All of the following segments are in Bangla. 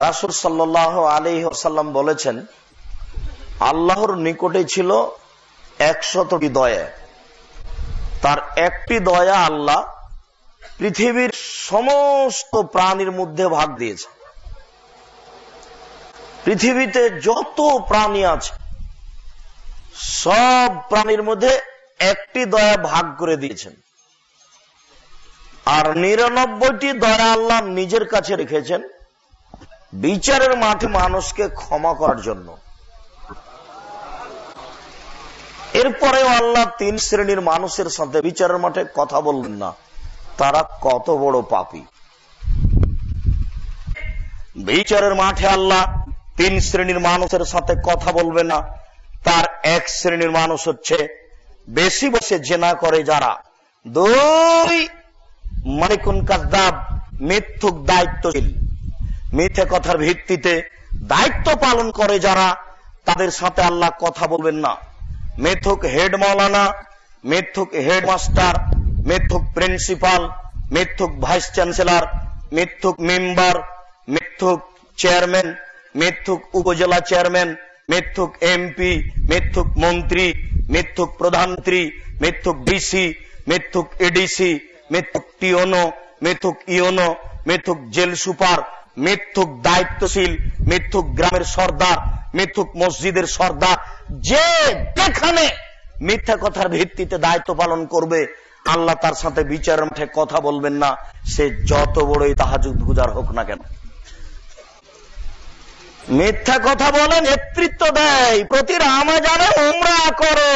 রাসুল সাল্লাহ আলী আসাল্লাম বলেছেন, আল্লাহর নিকটে ছিল একশতটি দয়া। তার একটি দয়া আল্লাহ পৃথিবীর সমস্ত প্রাণীর মধ্যে ভাগ দিয়েছে পৃথিবীতে যত প্রাণী আছে, সব প্রাণীর মধ্যে একটি দয়া ভাগ করে দিয়েছেন। আর নিরানব্বইটি দয়া আল্লাহ নিজের কাছে রেখেছেন। বিচারের মাঠে মানুষকে ক্ষমা করার জন্য। এরপরেও আল্লাহ তিন শ্রেণির মানুষের সাথে বিচারের মাঠে কথা বলবেন না। তারা কত বড় পাপি। বিচারের মাঠে আল্লাহ তিন শ্রেণির মানুষের সাথে কথা বলবে না। তার এক শ্রেণির মানুষ হচ্ছে, বেশি বসে জেনা করে যারা দুই মালিকুন কাজদাব মিথ্যুক দায়িত্বশীল। মিথ্যে কথার ভিত্তিতে দায়িত্ব পালন করে যারা, তাদের সাথে আল্লাহ কথা বলবেন না। মেথুক হেড মৌলানা মেথুক হেডমাস্টার মেথুক প্রিন্সিপাল, মিথ্যুক ভাইস চ্যান্সেলর, মিথ্যুক মেম্বার, মিথ্যুক চেয়ারম্যান, মিথ্যুক উপজেলা চেয়ারম্যান, মিথ্যুক এমপি, মিথ্যুক মন্ত্রী, মিথ্যুক প্রধানমন্ত্রী, মিথ্যুক ডিসি, মিথ্যুক এডিসি, মিথ্যুক টিওনো মিথ্যুক ইওনো, মিথ্যুক জেল সুপার মিথ্যুক দায়িত্বশীল, মিথ্যুক গ্রামের সর্দার, মিথ্যুক মসজিদের সর্দার, যে যেখানে মিথ্যা কথার ভিত্তিতে দায়িত্ব পালন করবে, আল্লাহ তার সাথে বিচারের মাঠে কথা বলবেন না। সে যত বড়ই তাহাজুদ গুজার হোক না কেন। মিথ্যা কথা বলে নেতৃত্ব দেয়, প্রতি রামাজানে উমরা করে,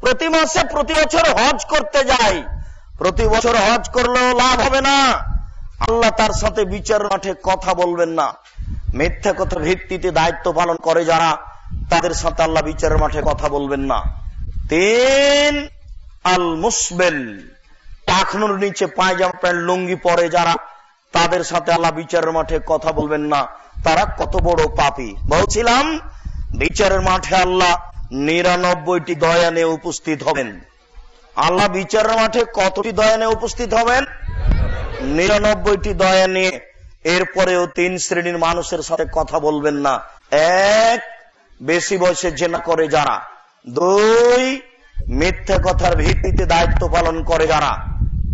প্রতি মাসে প্রতি বছর হজ করতে যায়। প্রতি বছর হজ করলেও লাভ হবে না। আল্লাহ তার সাথে বিচার মাঠে কথা বলবেন না। মিথ্যা কথা ভিত্তিতে দায়িত্ব পালন করে যারা, তাদের সাথে আল্লাহ বিচারের মাঠে কথা বলবেন না। তিন আল মুসবেল টাকনুর নিচে পায়জামা প্যান্ট, লুঙ্গি পরে যারা, তাদের সাথে আল্লাহ বিচারের মাঠে কথা বলবেন না। তারা কত বড় পাপি। বলছিলাম বিচারের মাঠে আল্লাহ নিরানব্বইটি দয়া নিয়ে উপস্থিত হবেন। আল্লাহ বিচারের মাঠে কতটি দয়া নিয়ে উপস্থিত হবেন? নিরানব্বইটি দয়া নিয়ে এরপরেও তিন শ্রেণির মানুষের সাথে কথা বলবেন না। এক, বেশি বয়সে জেনা করে যারা। দুই, মিথ্যা কথার ভিত্তিতে দায়িত্ব পালন করে যারা।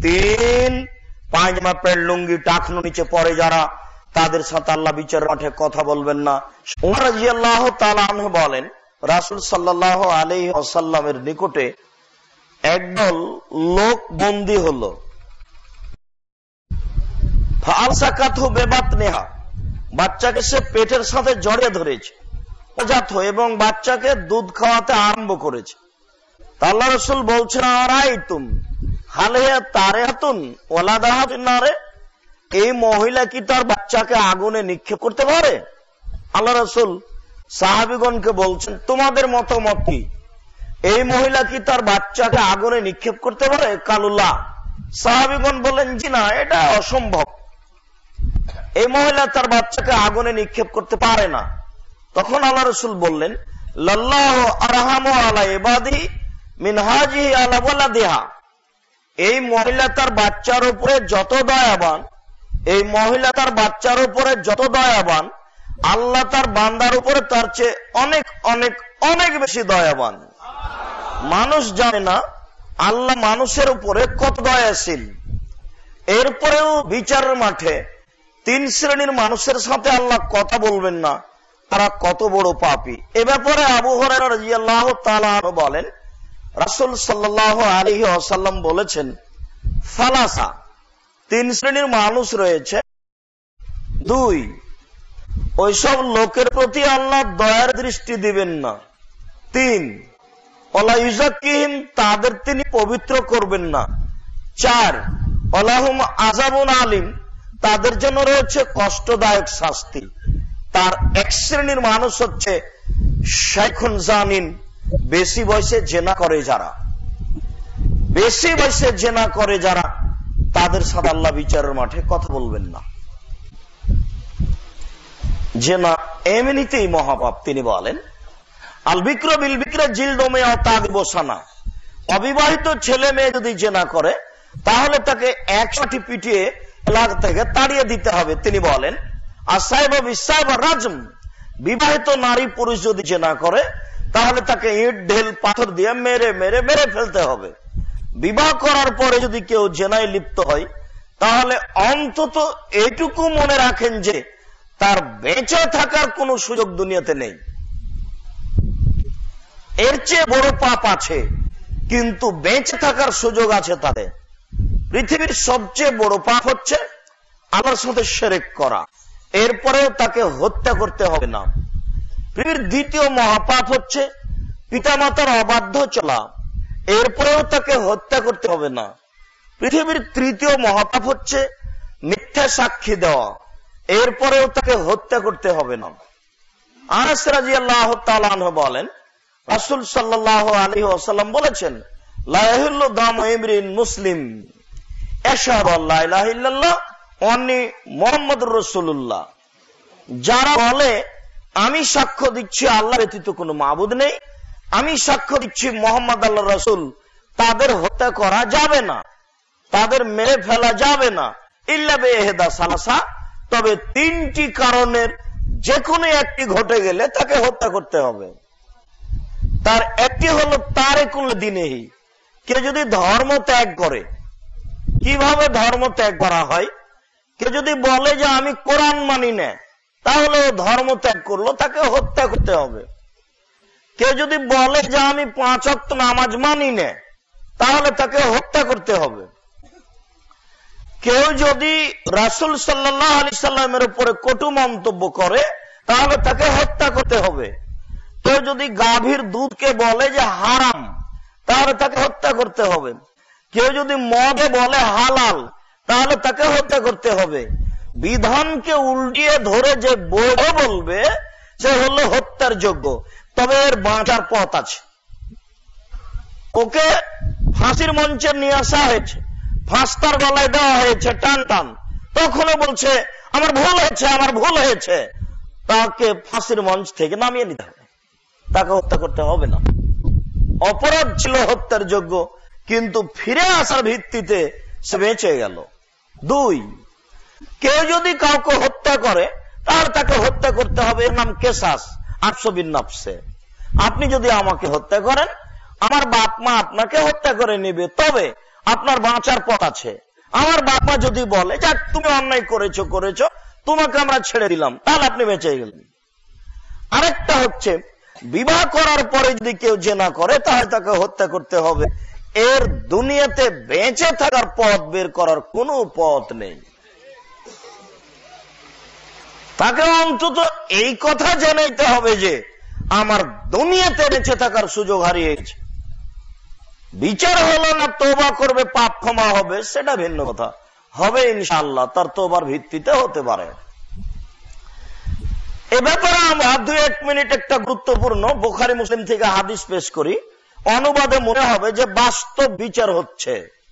তিন, পাঁচমা প্যান্ট লুঙ্গি টাকনো নিচে পড়ে যারা, তাদের সাথে আল্লাহ বিচার মাঠে কথা বলবেন না। বলেন, রাসুল সাল্লাহ আলী আসাল্লামের নিকটে একদল লোক বন্দী হল। বাচ্চাকে সে পেটের সাথে জড়িয়ে ধরেছে এবং বাচ্চাকে দুধ খাওয়াতে আরম্ভ করেছে। আল্লাহ রসুল বলছেন এই মহিলা কি তার বাচ্চাকে আগুনে নিক্ষেপ করতে পারে? আল্লাহ রসুল সাহাবিগণকে বলছেন, তোমাদের মতামত কি? এই মহিলা কি তার বাচ্চাকে আগুনে নিক্ষেপ করতে পারে? কালুল্লাহ সাহাবিগণ বলেন, জি না, এটা অসম্ভব। এই মহিলা তার বাচ্চাকে আগুনে নিক্ষেপ করতে পারে না। তখন আল্লাহ রসুল বললেন এই মহিলা তার বাচ্চার উপরে যত দয়াবান, এই মহিলা তার বাচ্চার উপরে যত দয়াবান, আল্লাহ তার বান্দার উপরে তার চেয়ে অনেক অনেক অনেক বেশি দয়াবান। মানুষ জানে না আল্লাহ মানুষের উপরে কত দয়াশীল। এরপরেও বিচারের মাঠে তিন শ্রেণির মানুষের সাথে আল্লাহ কথা বলবেন না। তারা কত বড় পাপি। এ ব্যাপারে আবু হরাহ বলেন, রাসুল সাল্লাহ আলী আসাল্লাম বলেছেন, ফালাসা, তিন শ্রেণির মানুষ রয়েছে। দুই, ওইসব লোকের প্রতি আল্লাহ দয়ার দৃষ্টি দিবেন না। তিন অলাইজাকিম তাদের তিনি পবিত্র করবেন না। চার অলাহুম আজাবুন আলিম তাদের জন্য রয়েছে কষ্টদায়ক শাস্তি। তার এক শ্রেণির মানুষ হচ্ছে শাইখুন জানিন বেশি বয়সে জেনা করে যারা। বেশি বয়সে জেনা করে যারা, তাদের সাথে আল্লাহ বিচারের মাঠে কথা বলবেন না। জেনা এমনিতেই মহাপাপ, তিনি বলেন আল বিক্র বিল বিক্রে জিল দমে বসানা। অবিবাহিত ছেলে মেয়ে যদি জেনা করে, তাহলে তাকে একসাথে পিটিয়ে এলাকা থেকে তাড়িয়ে দিতে হবে, তিনি বলেন, আর সাহেব বিশ্বাহ রাজম, বিবাহিত নারী পুরুষ যদি জেনা করে, তাহলে তাকে ইট, ঢেল, পাথর দিয়ে মেরে মেরে মেরে ফেলতে হবে। বিবাহ করার পরে যদি কেউ জেনায় লিপ্ত হয়, তাহলে অন্তত এটুকু মনে রাখেন যে, তার বেঁচে থাকার কোন সুযোগ দুনিয়াতে নেই। এর চেয়ে বড় পাপ আছে, কিন্তু বেঁচে থাকার সুযোগ আছে তাদের। পৃথিবীর সবচেয়ে বড় পাপ হচ্ছে আল্লাহর সাথে সেরেক করা। এরপরেও তাকে হত্যা করতে হবে না। পৃথিবীর দ্বিতীয় মহাপাপ হচ্ছে পিতামাতার অবাধ্য চলা। এরপরেও তাকে হত্যা করতে হবে না। পৃথিবীর তৃতীয় মহাপাপ হচ্ছে মিথ্যা সাক্ষী দেওয়া। এরপরেও তাকে হত্যা করতে হবে না। আনাস রাজি আল্লাহ বলেন, রাসুল সাল্লাহ আলী আসাল্লাম বলেছেন লাহুল্ল দাম মুসলিম। মোহাম্মদ রসুল্লাহ যারা বলে, আমি সাক্ষ্য দিচ্ছি আল্লাহ ব্যতীত কোনো মাবুদ নেই, আমি সাক্ষ্য দিচ্ছি মোহাম্মদ আল্লাহ রসুল, তাদের হত্যা করা যাবে না, তাদের মেরে ফেলা যাবে না এহেদা সালাসা। তবে তিনটি কারণের যে কোনো একটি ঘটে গেলে তাকে হত্যা করতে হবে। তার একটি হলো তারে কোন দিনেহি। কে যদি ধর্ম ত্যাগ করে কীভাবে ধর্ম ত্যাগ করা হয়? কে যদি বলে যে আমি কোরআন মানি না, তাহলে ও ধর্ম ত্যাগ করল, তাকে হত্যা করতে হবে। কেউ যদি বলে যে আমি পাঁচ অক্ট নামাজ মানি না, তাহলে তাকে হত্যা করতে হবে। কেউ যদি রাসুল সাল্লাহ আলি সাল্লামের উপরে কটু মন্তব্য করে, তাহলে তাকে হত্যা করতে হবে। কেউ যদি গাভীর দুধকে বলে যে হারাম, তাহলে তাকে হত্যা করতে হবে। কেউ যদি মদে বলে হালাল, তাহলে তাকে হত্যা করতে হবে। বিধানকে উল্টিয়ে ধরে যে বৈধ বলবে, সে হলো হত্যার যোগ্য। তবে এর বাঁচার পথ আছে। ওকে ফাঁসির মঞ্চে নিয়ে আসা হয়েছে। ফাঁসতার গলায় দেওয়া হয়েছে টান টান। তখনও বলছে, আমার ভুল হয়েছে, আমার ভুল হয়েছে। তাকে ফাঁসির মঞ্চ থেকে নামিয়ে নিতে হবে। তাকে হত্যা করতে হবে না। অপরাধ ছিল হত্যার যোগ্য। কিন্তু ফিরে আসার ভিত্তিতে সে বেঁচে গেল। দুই, কেউ যদি কাউকে হত্যা করে তাহলে তাকে হত্যা করতে হবে। এর নাম কেসাস আটশো বিন্নাপসে আপনি যদি আমাকে হত্যা করেন, আমার বাপ মা আপনাকে হত্যা করে নেবে। তবে আপনার বাঁচার পথ আছে। আমার বাপ মা যদি বলে, যাক, তুমি অন্যায় করেছ করেছ, তোমাকে আমরা ছেড়ে দিলাম, তাহলে আপনি বেঁচে গেলেন। আরেকটা হচ্ছে, বিবাহ করার পরে যদি কেউ জেনা করে, তাহলে তাকে হত্যা করতে হবে। এর দুনিয়াতে বেঁচে থাকার পথ বের করার কোন পথ নেই। তাকে অন্তত এই কথা জানাইতে হবে যে, আমার দুনিয়াতে বেঁচে থাকার সুযোগ হারিয়েছে। বিচার হলো না তোবা করবে, পাপ ক্ষমা হবে, সেটা ভিন্ন কথা। হবে ইনশাল্লাহ তার তোবার ভিত্তিতে হতে পারে। এ ব্যাপারে আমরা দুই এক মিনিট একটা গুরুত্বপূর্ণ বোখারি, মুসলিম থেকে হাদিস পেশ করি। অনুবাদে মনে হবে যে বাস্তব বিচার হচ্ছে।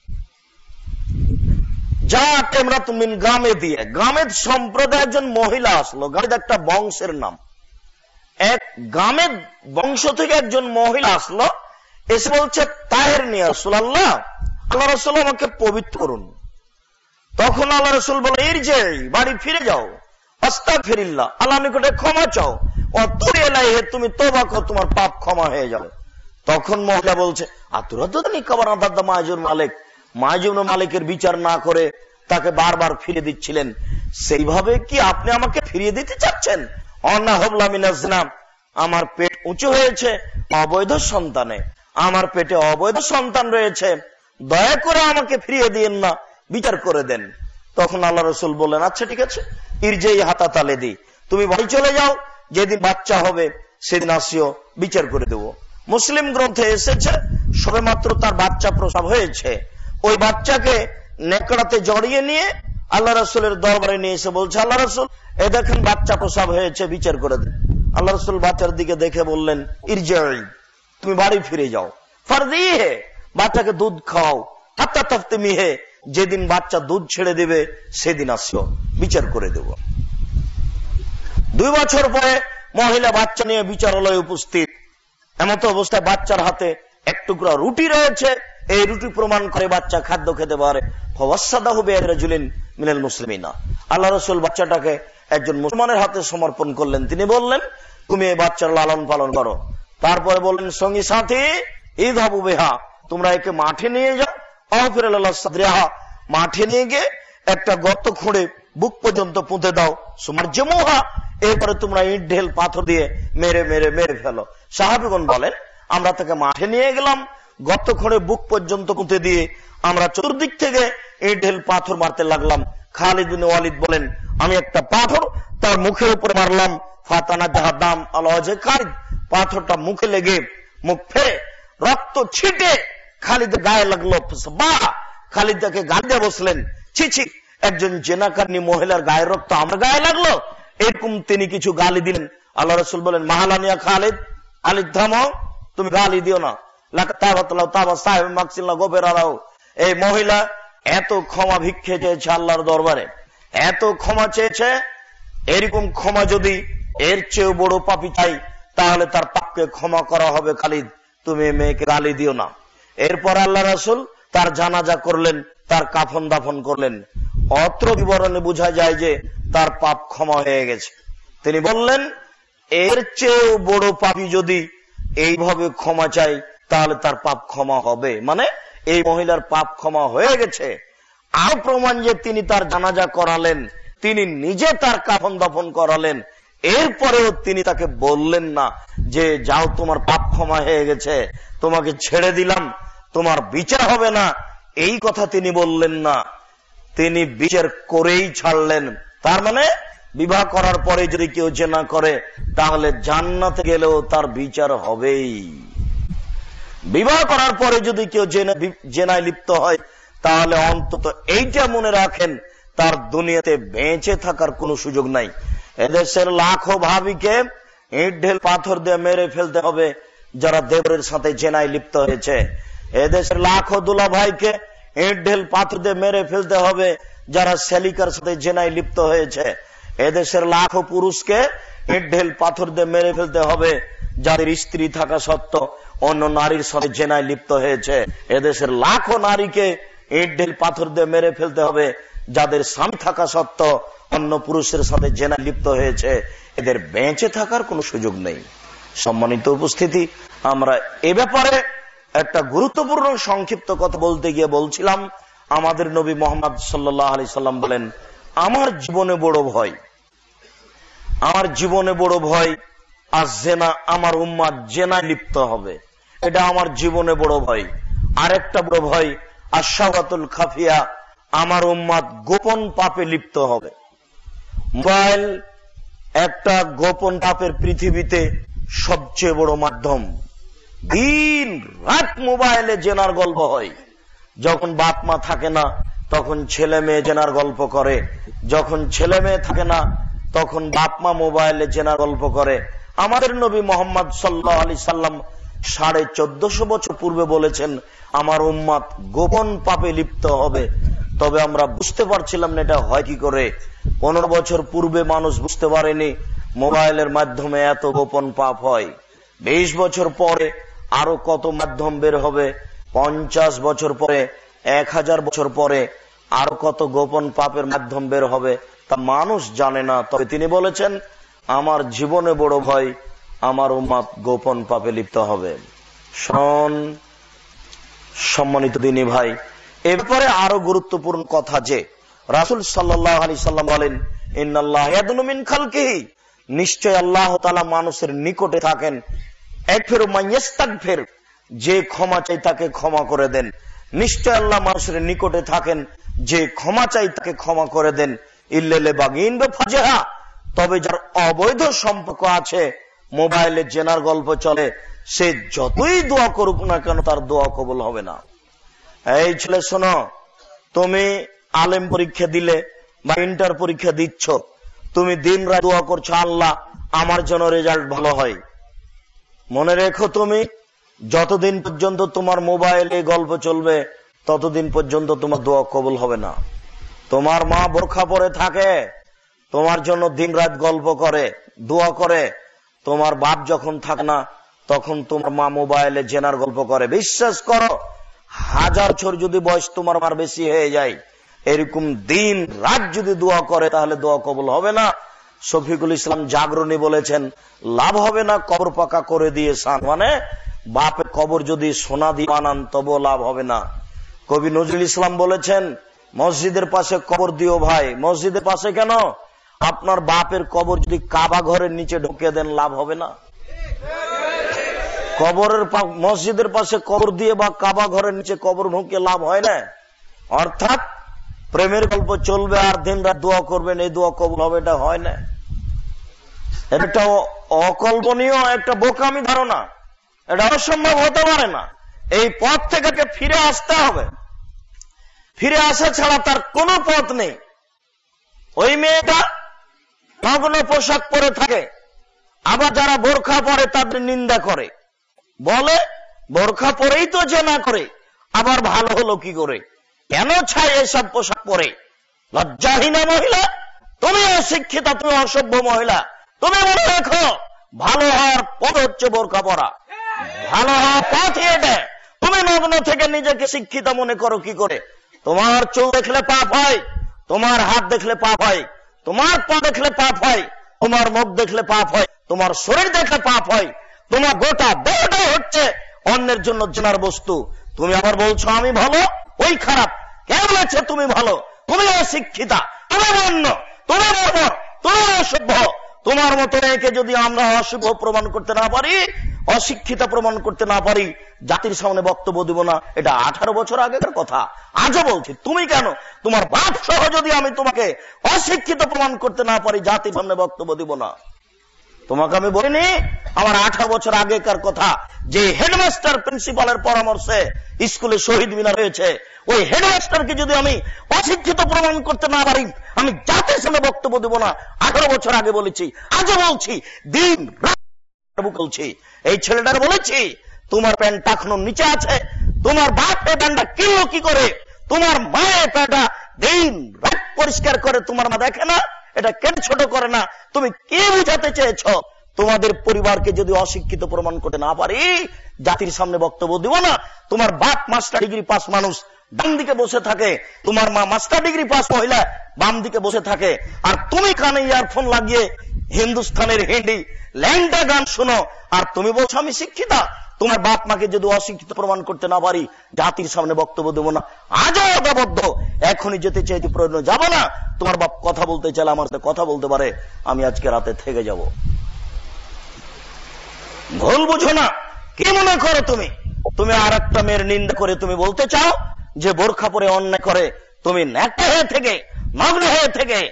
যা টেমরা তুমি গ্রামে দিয়ে। গ্রামের সম্প্রদায় একজন মহিলা আসলো। গামেদ একটা বংশের নাম। এক গ্রামের বংশ থেকে একজন মহিলা আসলো। এসে বলছে, তাহের নিয়ে রসুল আল্লাহ আল্লাহ রসুল আমাকে পবিত্র করুন। তখন আল্লাহ রসুল বলে এর যে বাড়ি ফিরে যাও। আস্তা ফিরিল্লা আল্লাহ নিকটে ক্ষমা চাও। অতুর এলাইহে তুমি তোবা তোমার পাপ ক্ষমা হয়ে যাবে। তখন মহিলা বলছে মালিক? মাহাজুর মালিকের বিচার না করে তাকে বারবার ফিরে দিচ্ছিলেন। সেইভাবে কি আপনি আমাকে ফিরিয়ে দিতে চাচ্ছেন? অন্না হবলামিনাজনাম আমার পেট উঁচু হয়েছে, অবৈধ সন্তানে। আমার পেটে অবৈধ সন্তান রয়েছে। দয়া করে আমাকে ফিরিয়ে দিন না, বিচার করে দেন। তখন আল্লাহ রসুল বললেন আচ্ছা ঠিক আছে, ইরজেই হাতা তালে দি। তুমি বাড়ি চলে যাও, যেদিন বাচ্চা হবে, সেদিন আসিও, বিচার করে দেব। মুসলিম গ্রন্থে এসেছে সবে মাত্র তার বাচ্চা প্রসব হয়েছে। ওই বাচ্চাকে নেকড়াতে জড়িয়ে নিয়ে আল্লাহ রসুলের দরবারে নিয়ে এসে বলছে, আল্লাহ রসুল, এ দেখেন বাচ্চা প্রসব হয়েছে, বিচার করে দেন। আল্লাহ রসুল বাচ্চার দিকে দেখে বললেন ইরজয় তুমি বাড়ি ফিরে যাও। ফারদিয়ে হে, বাচ্চাকে দুধ খাও হাত্তা তফতে মিহে যেদিন বাচ্চা দুধ ছেড়ে দেবে, সেদিন আসিও। বিচার করে দেব। দুই বছর পরে মহিলা বাচ্চা নিয়ে বিচারালয়ে উপস্থিত। এমত অবস্থায় বাচ্চার হাতে এক টুকরা রুটি রয়েছে। এই রুটি প্রমাণ করে বাচ্চা খাদ্য খেতে পারে। মিনাল মুসলিমিনা। আল্লাহ রসুল বাচ্চাটাকে একজন মুসলমানের হাতে সমর্পণ করলেন। তিনি বললেন, তুমি এই বাচ্চার লালন পালন করো। তারপরে বললেন, সঙ্গী সাথী ঈদ হাবু বেহা, তোমরা একে মাঠে নিয়ে যাও। অফিরাহা মাঠে নিয়ে গিয়ে একটা গর্ত খুঁড়ে বুক পর্যন্ত পুঁতে দাও। সুমার জমুহা এরপরে তোমরা ইট, ঢেল, পাথর দিয়ে মেরে মেরে মেরে ফেলো। সাহাবিগণ বলেন, আমরা তাকে মাঠে নিয়ে গেলাম। গর্ত খুঁড়ে বুক পর্যন্ত পুঁতে দিয়ে আমরা চতুর্দিক থেকে ইট, ঢেল, পাথর মারতে লাগলাম। খালিদ ওয়ালিদ বলেন, আমি একটা পাথর তার মুখের উপরে মারলাম। ফাতানা যাহা দাম আল্লাহ খালিদ পাথরটা মুখে লেগে মুখ ফেরে রক্ত ছিটে খালিদ গায়ে লাগল বা খালিদ তাকে গালিতে বসলেন, ছি ছি, একজন জেনাকারনি মহিলার গায়ের রক্ত আমার গায়ে লাগল? এরকম তিনি কিছু গালি দিলেন। আল্লাহ রসুল বলেন মাহালানিয়া খালিদ খালিদ থামো তুমি গালি দিও না। এই মহিলা এত ক্ষমা ভিক্ষে চেয়েছে আল্লাহর দরবারে, এত ক্ষমা চেয়েছে, এরকম ক্ষমা যদি এর চেয়েও বড় পাপি চাই, তাহলে তার পাপকে ক্ষমা করা হবে খালিদ, তুমি মেয়েকে গালি দিও না। এরপর আল্লাহ রাসুল তার জানাজা করলেন, তার কাফন দাফন করলেন। অত্র বিবরণে বোঝা যায় যে তার পাপ ক্ষমা হয়ে গেছে। তিনি বললেন, এর চেয়েও বড় পাপি যদি এইভাবে ক্ষমা চাই তাহলে তার পাপ ক্ষমা হবে। মানে এই মহিলার পাপ ক্ষমা হয়ে গেছে। আর প্রমাণ যে তিনি তার জানাজা করালেন, তিনি নিজে তার কাফন দাফন করালেন, এরপরেও তিনি তাকে বললেন না যে, যাও, তোমার পাপ ক্ষমা হয়ে গেছে, তোমাকে ছেড়ে দিলাম, তোমার বিচার হবে না। এই কথা তিনি বললেন না। তিনি বিচার করেই ছাড়লেন। তার মানে বিবাহ করার পরে যদি কেউ জেনা করে, তাহলে জান্নাতে গেলেও তার বিচার হবেই। বিবাহ করার পরে যদি কেউ জেনায় লিপ্ত হয়, তাহলে অন্তত এইটা মনে রাখেন, তার দুনিয়াতে বেঁচে থাকার কোনো সুযোগ নাই। এদেশের লাখো ভাবিকে ইট ঢেল পাথর দিয়ে মেরে ফেলতে হবে, যারা দেবরের সাথে জেনায় লিপ্ত হয়েছে। এদেশের লাখো দুলা ভাইকে ইট ঢেল পাথর দিয়ে মেরে ফেলতে হবে যারা সেলিকার সাথে জেনায় লিপ্ত হয়েছে, এদেশের লাখো পুরুষকে ইট ঢেল পাথর দিয়ে মেরে ফেলতে হবে। যাদের স্ত্রী থাকা সত্ত্বেও অন্য নারীর সাথে জেনায় লিপ্ত হয়েছে, এদেশের লাখো নারীকে ইট ঢেল পাথর দিয়ে মেরে ফেলতে হবে। যাদের স্বামী থাকা সত্ত্বেও অন্য পুরুষের সাথে জেনা লিপ্ত হয়েছে, এদের বেঁচে থাকার কোনো সুযোগ নেই। সম্মানিত উপস্থিতি, আমরা এ ব্যাপারে একটা গুরুত্বপূর্ণ সংক্ষিপ্ত কথা বলতে গিয়ে বলছিলাম। আমাদের নবী মোহাম্মদ সাল্লাহ আলি সাল্লাম বলেন, আমার জীবনে বড় ভয়। আমার জীবনে বড় ভয় আর জেনা আমার উম্মা জেনায় লিপ্ত হবে। এটা আমার জীবনে বড় ভয়। আরেকটা বড় ভয় আশাবাতুল খাফিয়া, আমার উম্মাদ গোপন পাপে লিপ্ত হবে। মোবাইল একটা গোপন পাপের পৃথিবীতে সবচেয়ে বড় মাধ্যম। দিন রাত মোবাইলে জেনার গল্প হয়। যখন বাপ মা থাকে না, তখন ছেলে মেয়ে জেনার গল্প করে। যখন ছেলে মেয়ে থাকে না, তখন বাপ মা মোবাইলে জেনার গল্প করে। আমাদের নবী মোহাম্মদ সাল্লাহ আলি সাল্লাম সাড়ে চোদ্দশো বছর পূর্বে বলেছেন, আমার উম্মাদ গোপন পাপে লিপ্ত হবে। তবে আমরা বুঝতে পারছিলাম না এটা হয় কি করে। পনেরো বছর পূর্বে মানুষ বুঝতে পারেনি মোবাইলের মাধ্যমে এত গোপন পাপ হয়। বিশ বছর পরে আরও কত মাধ্যম বের হবে পঞ্চাশ বছর পরে, এক হাজার বছর পরে আরও কত গোপন পাপের মাধ্যম বের হবে তা মানুষ জানে না। তবে তিনি বলেছেন, আমার জীবনে বড় ভয়, আমার উম্মাদ গোপন পাপে লিপ্ত হবে। শোন, সম্মানিত দিনী ভাই, এ ব্যাপারে আরও গুরুত্বপূর্ণ কথা যে, রাসুল সাল্লাহ সাল্লাম বলেন নিশ্চয় আল্লাহ মানুষের নিকটে থাকেন। এক ফের ফের যে ক্ষমা চাই তাকে ক্ষমা করে দেন। নিশ্চয় আল্লাহ মানুষের নিকটে থাকেন, যে ক্ষমা চাই তাকে ক্ষমা করে দেন। ইল্লেলে বাগিন ফাজেহা। তবে যার অবৈধ সম্পর্ক আছে, মোবাইলে জেনার গল্প চলে, সে যতই দোয়া করুক না কেন তার দোয়া কবল হবে না। এই ছেলে, শোনো, তুমি আলেম পরীক্ষা দিলে বা ইন্টার পরীক্ষা দিচ্ছ, তুমি দিন রাত দোয়া করছ, আল্লাহ, আমার জন্য রেজাল্ট ভালো হয়। মনে রেখো তুমি যতদিন পর্যন্ত তোমার মোবাইলে গল্প চলবে, ততদিন পর্যন্ত তোমার দোয়া কবল হবে না। তোমার মা বোরখা পরে থাকে, তোমার জন্য দিন রাত গল্প করে, দোয়া করে, তোমার বাপ যখন থাকে না, তখন তোমার মা মোবাইলে জেনার গল্প করে। বিশ্বাস করো, হাজার বছর যদি বয়স তোমার মার বেশি হয়ে যায়, এরকম দিন রাত যদি দোয়া করে, তাহলে দোয়া কবল হবে না। শফিকুল ইসলাম জাগরণী বলেছেন, লাভ হবে না কবর পাকা করে দিয়ে সান মানে বাপের কবর যদি সোনা দিয়ে বানান তবু লাভ হবে না। কবি নজরুল ইসলাম বলেছেন, মসজিদের পাশে কবর দিও ভাই। মসজিদের পাশে কেন? আপনার বাপের কবর যদি কাবা ঘরের নিচে ঢুকে দেন, লাভ হবে না। কবরের মসজিদের পাশে কবর দিয়ে বা কাবা ঘরের নিচে কবর ঢুকে লাভ হয় না। অর্থাৎ, প্রেমের গল্প চলবে আর দিন রাত দোয়া করবেন, এই দোয়া কবল হবে, এটা হয় না। এটা অকল্পনীয়, একটা বোকামি ধারণা। এটা অসম্ভব হতে পারে না। এই পথ থেকে ফিরে আসতে হবে। ফিরে আসা ছাড়া তার কোনো পথ নেই। ওই মেয়েটা নগ্ন পোশাক পরে থাকে, আবার যারা বোরখা পরে তাদের নিন্দা করে। বলে, বোরখা পরেই তো যে না করে, আবার ভালো হলো কি করে? কেন ছায় এসব পোশাক পরে? লজ্জাহীনা মহিলা? তুমি অশিক্ষিতা, তুমি অসভ্য মহিলা। তুমি মনে রাখো, ভালো হওয়ার পথ হচ্ছে বোরখা পরা। ভালো হওয়ার পথ এটা তুমি নগ্ন থেকে নিজেকে শিক্ষিত মনে করো কি করে? তোমার চোখ দেখলে পাপ হয়, তোমার হাত দেখলে পাপ হয়, তোমার পা দেখলে পাপ হয়, তোমার মুখ দেখলে পাপ হয়, তোমার শরীর দেখলে পাপ হয়, তোমার গোটা দেহটাই হচ্ছে অন্যের জন্য জেনার বস্তু। তুমি আবার বলছো, আমি ভালো? ওই খারাপ। কে বলেছে তুমি ভালো? তুমি অশিক্ষিতা। তুমি অন্য তুমি তুমি অসভ্য। তোমার মতো একে যদি আমরা অশুভ প্রমাণ করতে না পারি, অশিক্ষিতা প্রমাণ করতে না পারি, জাতির সামনে বক্তব্য দিব না, এটা আঠারো বছর আগেকার কথা। আজও বলছি, তুমি কেন? তোমার বাপ সহ যদি আমি তোমাকে অশিক্ষিত প্রমাণ করতে না পারি, জাতির সামনে বক্তব্য দিব না। তোমাকে আমি বলিনি, আমার আঠারো বছর আগেকার কথা। যে হেডমাস্টার প্রিন্সিপালের পরামর্শে স্কুলে শহীদ মিনার হয়েছে, ওই হেডমাস্টারকে যদি আমি অশিক্ষিত প্রমাণ করতে না পারি, আমি জাতির সামনে বক্তব্য দেব না। আঠারো বছর আগে বলেছি, আজও বলছি, দিন বলছি, এই ছেলেটার বলেছি, তোমার প্যান্ট এখনও নিচে আছে, তোমার বাপ প্যান্টটা কিনলো কি করে, তোমার মায়ের প্যান্টটা দিন রাত পরিষ্কার করে তোমার মা দেখে না এটা কেন ছোট করে না? তুমি কে বুঝাতে চেয়েছ? তোমাদের পরিবারকে যদি অশিক্ষিত প্রমাণ করতে না পারি, জাতির সামনে বক্তব্য দিব না। তোমার বাপ মাস্টার ডিগ্রি পাস মানুষ, ডান দিকে বসে থাকে। তোমার মা মাস্টার ডিগ্রি পাস মহিলা, বাম দিকে বসে থাকে। আর তুমি কানে ইয়ারফোন লাগিয়ে হিন্দুস্তানের হিন্দি ল্যাংটা গান শোনো। আর তুমি বলছো, আমি শিক্ষিতা। তোমার বাপ মাকে যদি অশিক্ষিত প্রমাণ করতে না পারি, জাতির সামনে বক্তব্য দেবো না। আজও এখনই যেতে চাইতে প্রয়োজন। যাব না। তোমার বাপ কথা বলতে চাইলে আমার সাথে কথা বলতে পারে। আমি আজকে রাতে থেকে যাব। ভুল বুঝো না। কি মনে করো তুমি? তুমি আর একটা মেয়ের নিন্দা করে তুমি বলতে চাও যে বোরখা পরে অন্যায় করে। তুমি ন্যাক্টা হয়ে থেকে নগ্ন হয়ে থেকে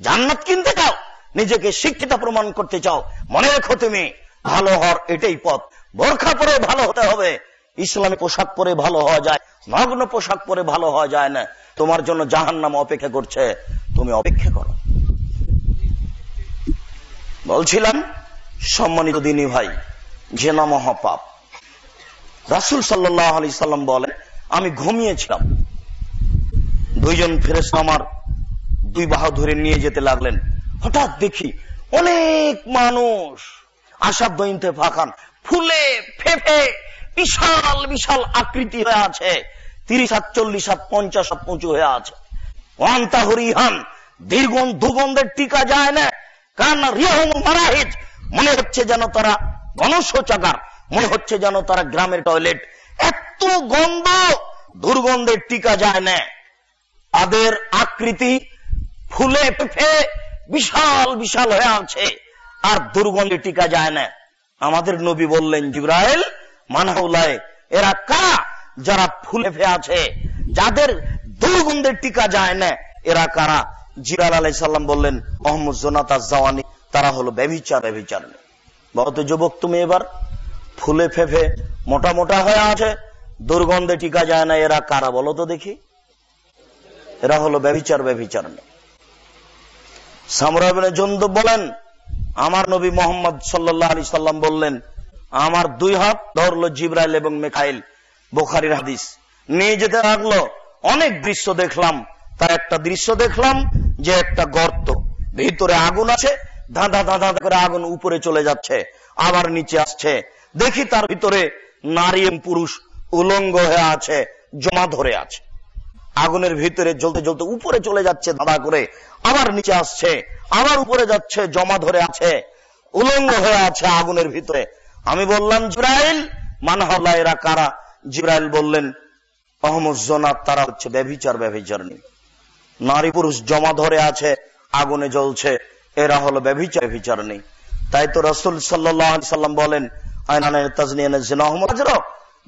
জান্নাত কিনতে চাও? নিজেকে শিক্ষিত প্রমাণ করতে চাও। মনে রেখো তুমি, ভালো হওয়ার এটাই পথ। বোরখা পরে ভালো হতে হবে। ইসলামী পোশাক পরে ভালো হওয়া যায়। নগ্ন পোশাক পরে ভালো হওয়া যায় না। তোমার জন্য জাহান নাম অপেক্ষা করছে। তুমি অপেক্ষা করো। বলছিলাম, সম্মানিত দিনী ভাই জেনা মহাপাপ। রাসুল সাল্লাহ আলি সাল্লাম বলে আমি ঘুমিয়েছিলাম। দুইজন ফেরেস আমার দুই বাহু ধরে নিয়ে যেতে লাগলেন। হঠাৎ দেখি অনেক মানুষ আশাব দইনতে ফাঁকান ফুলে ফেফে বিশাল বিশাল আকৃতি হয়ে আছে। তিরিশ হাত চল্লিশ হাত পঞ্চাশ হাত পঁচু হয়ে আছে। ওয়ান্তা হরিহান দীর্ঘ দুগন্ধের টিকা যায় না। কারণ রিহম মনে হচ্ছে যেন তারা গণশৌচাগার, মনে হচ্ছে যেন তারা গ্রামের টয়লেট। এত গন্ধ, দুর্গন্ধের টিকা যায় না। তাদের আকৃতি ফুলে ফেফে বিশাল বিশাল হয়ে আছে। আর দুর্গন্ধে টিকা যায় না। আমাদের নবী বললেন, জিব্রাইল, মানহাউলায়, এরা কা যারা ফুলে ফে আছে। যাদের দুর্গন্ধের টিকা যায় না, এরা কারা? জিরাল আলাই সাল্লাম বললেন, মোহাম্মদ জোনাতা জওয়ানি, তারা হলো ব্যভিচার ব্যভিচার বলত যুবক, তুমি এবার ফুলে ফেফে মোটা মোটা হয়ে আছে, দুর্গন্ধে টিকা যায় না, এরা কারা? বলো তো দেখি। এরা হলো ব্যভিচার ব্যভিচার সামরাবিনে জন্দব বলেন, আমার নবী মোহাম্মদ সাল্লাহ আলি সাল্লাম বললেন, আমার দুই হাত ধরলো জিব্রাইল এবং মেখাইল বোখারির হাদিস। নিয়ে যেতে লাগল, অনেক দৃশ্য দেখলাম। তার একটা দৃশ্য দেখলাম যে একটা গর্ত। ভিতরে আগুন আছে, ধাঁধা ধাঁধা করে আগুন উপরে চলে যাচ্ছে, আবার নিচে আসছে। দেখি তার ভিতরে নারী পুরুষ উলঙ্গ হয়ে আছে, জমা ধরে আছে। আগুনের ভিতরে জ্বলতে জ্বলতে উপরে চলে যাচ্ছে ধাঁধা করে, আবার নিচে আসছে, আবার উপরে যাচ্ছে, জমা ধরে আছে, উলঙ্গ হয়ে আছে আগুনের ভিতরে। আমি বললাম, জিব্রাইল মানহাল্লা এরা কারা? জিব্রাইল বললেন অহমুজনাত তারা হচ্ছে ব্যভিচার, ব্যভিচারণী। নারী পুরুষ জমা ধরে আছে, আগুনে জ্বলছে, এরা হলো ব্যভিচার, ব্যভিচারণী। তাই তো রসুল সাল্লাম বলেন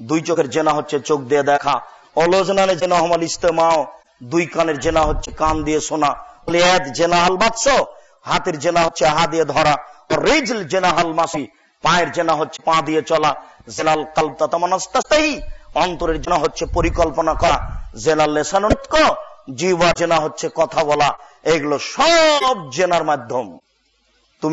দুই চোখের জেনা হচ্ছে চোখ দিয়ে দেখা অলোজনানে জেনা হমাল ইস্তেমাও দুই কানের জেনা হচ্ছে কান দিয়ে শোনা। জেনা হাল বাচ্চ হাতের জেনা হচ্ছে হা দিয়ে ধরা। রেজল জেনা হাল মাসি, পায়ের জেনা হচ্ছে পা দিয়ে চলা। জেনাল কালতাতামানাস্তাহি অন্তরের জেনা হচ্ছে পরিকল্পনা করা। জেনাল লেসানুৎক জিবা জেনা হচ্ছে কথা বলা। এগুলো সব জেনার মাধ্যম।